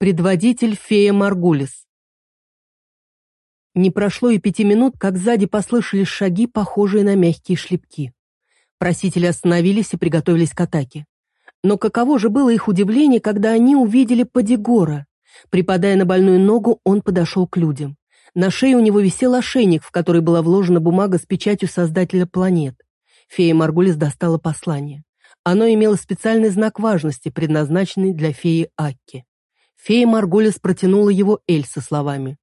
Предводитель фея Маргулис. Не прошло и пяти минут, как сзади послышались шаги, похожие на мягкие шлепки. Просители остановились и приготовились к атаке. Но каково же было их удивление, когда они увидели Падигора. Припадая на больную ногу, он подошел к людям. На шее у него висел ошейник, в который была вложена бумага с печатью создателя планет. Фея Маргулис достала послание. Оно имело специальный знак важности, предназначенный для феи Акки. Фея Маргулис протянула его Эль со словами.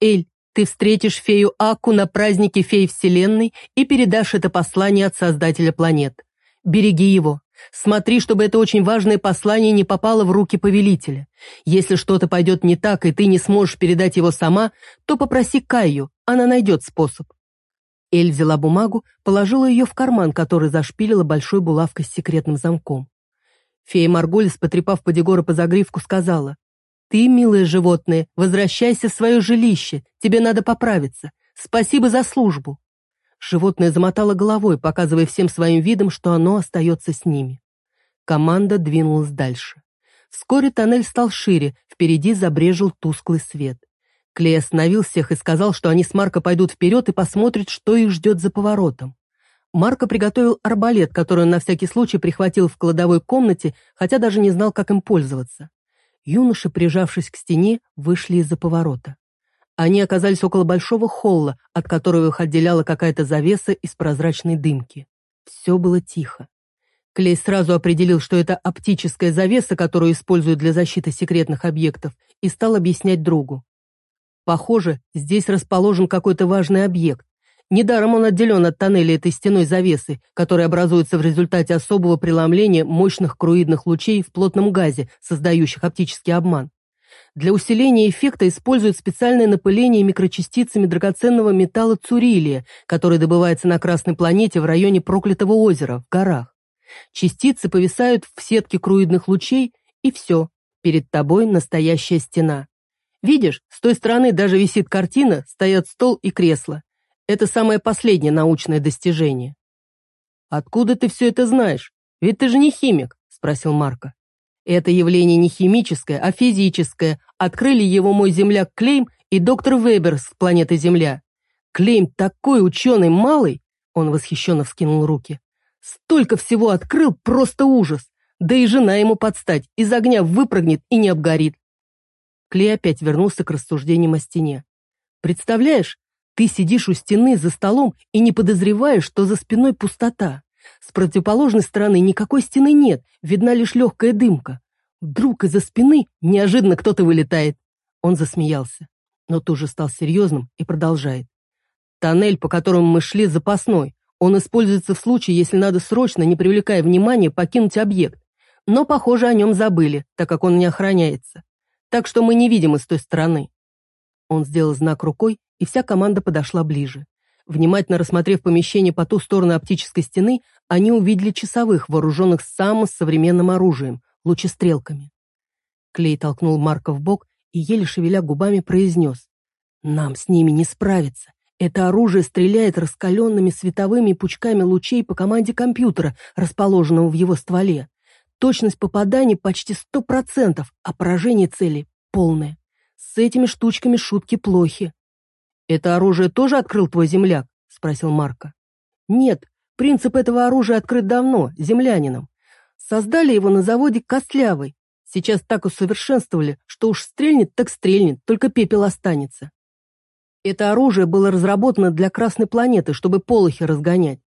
«Эль, ты встретишь фею Аку на празднике фей Вселенной и передашь это послание от Создателя планет. Береги его. Смотри, чтобы это очень важное послание не попало в руки повелителя. Если что-то пойдет не так, и ты не сможешь передать его сама, то попроси Каю, она найдет способ». Эль взяла бумагу, положила ее в карман, который зашпилила большой булавкой с секретным замком. Фея Маргулис, потрепав Падигора по загривку, сказала, «Ты, милое животное, возвращайся в свое жилище, тебе надо поправиться. Спасибо за службу». Животное замотало головой, показывая всем своим видом, что оно остается с ними. Команда двинулась дальше. Вскоре тоннель стал шире, впереди забрежил тусклый свет. Клей остановил всех и сказал, что они с Марко пойдут вперед и посмотрят, что их ждет за поворотом. Марко приготовил арбалет, который он на всякий случай прихватил в кладовой комнате, хотя даже не знал, как им пользоваться. Юноши, прижавшись к стене, вышли из-за поворота. Они оказались около большого холла, от которого их отделяла какая-то завеса из прозрачной дымки. Все было тихо. Клей сразу определил, что это оптическая завеса, которую используют для защиты секретных объектов, и стал объяснять другу. Похоже, здесь расположен какой-то важный объект, Недаром он отделен от тоннеля этой стеной завесы, которая образуется в результате особого преломления мощных круидных лучей в плотном газе, создающих оптический обман. Для усиления эффекта используют специальное напыление микрочастицами драгоценного металла цурилия, который добывается на Красной планете в районе Проклятого озера, в горах. Частицы повисают в сетке круидных лучей, и все, перед тобой настоящая стена. Видишь, с той стороны даже висит картина, стоят стол и кресло. Это самое последнее научное достижение. «Откуда ты все это знаешь? Ведь ты же не химик», — спросил Марко. «Это явление не химическое, а физическое. Открыли его мой земляк Клейм и доктор Вебер с планеты Земля. Клейм такой ученый малый!» Он восхищенно вскинул руки. «Столько всего открыл, просто ужас! Да и жена ему подстать, из огня выпрыгнет и не обгорит!» Клей опять вернулся к рассуждениям о стене. «Представляешь, ты сидишь у стены за столом и не подозреваешь, что за спиной пустота. С противоположной стороны никакой стены нет, видна лишь легкая дымка. Вдруг из-за спины неожиданно кто-то вылетает. Он засмеялся, но тоже стал серьезным и продолжает. Тоннель, по которому мы шли, запасной. Он используется в случае, если надо срочно, не привлекая внимания, покинуть объект. Но, похоже, о нем забыли, так как он не охраняется. Так что мы не видим из той стороны. Он сделал знак рукой, и вся команда подошла ближе. Внимательно рассмотрев помещение по ту сторону оптической стены, они увидели часовых, вооруженных самым современным оружием – лучестрелками. Клей толкнул Марка в бок и, еле шевеля губами, произнес. «Нам с ними не справиться. Это оружие стреляет раскаленными световыми пучками лучей по команде компьютера, расположенного в его стволе. Точность попадания почти сто процентов, а поражение цели полное. С этими штучками шутки плохи. «Это оружие тоже открыл твой земляк?» — спросил Марко. «Нет, принцип этого оружия открыт давно, землянином. Создали его на заводе Костлявой. Сейчас так усовершенствовали, что уж стрельнет, так стрельнет, только пепел останется. Это оружие было разработано для Красной планеты, чтобы полохи разгонять.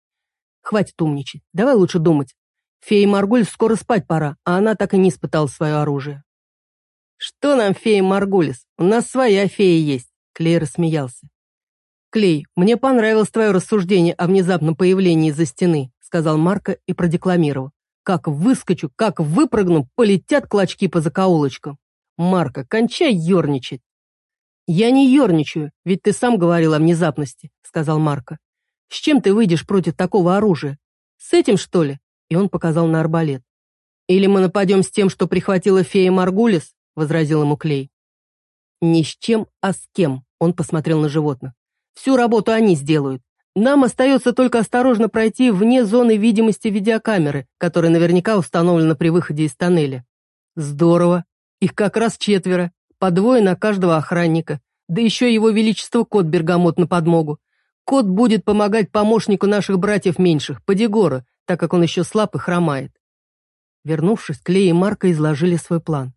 Хватит умничать, давай лучше думать. Фея Маргуль скоро спать пора, а она так и не испытала свое оружие. «Что нам, фея Маргулис? У нас своя фея есть», — Клей рассмеялся. «Клей, мне понравилось твое рассуждение о внезапном появлении из-за стены», сказал Марко и продекламировал. «Как выскочу, как выпрыгну, полетят клочки по закоулочкам. Марко, кончай ерничать». «Я не ерничаю, ведь ты сам говорил о внезапности», сказал Марко. «С чем ты выйдешь против такого оружия? С этим, что ли?» И он показал на арбалет. «Или мы нападем с тем, что прихватила фея Маргулис?» Возразил ему Клей. «Не с чем, а с кем», он посмотрел на животных. Всю работу они сделают. Нам остается только осторожно пройти вне зоны видимости видеокамеры, которая наверняка установлена при выходе из тоннеля. Здорово. Их как раз четверо, по двое на каждого охранника. Да еще его величество кот Бергамот на подмогу. Кот будет помогать помощнику наших братьев меньших, Падигора, так как он еще слаб и хромает. Вернувшись, Клей и Марка изложили свой план.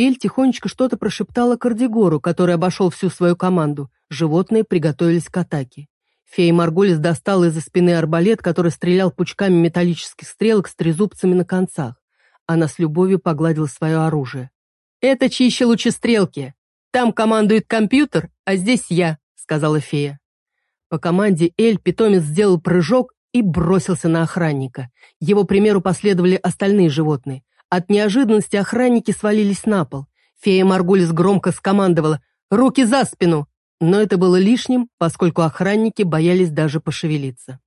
Эль тихонечко что-то прошептала Кардигору, который обошел всю свою команду. Животные приготовились к атаке. Фея Маргулис достала из-за спины арбалет, который стрелял пучками металлических стрелок с трезубцами на концах. Она с любовью погладила свое оружие. «Это чище лучестрелки. Там командует компьютер, а здесь я», — сказала фея. По команде Эль питомец сделал прыжок и бросился на охранника. Его примеру последовали остальные животные. От неожиданности охранники свалились на пол. Фея Маргулис громко скомандовала «Руки за спину!», но это было лишним, поскольку охранники боялись даже пошевелиться.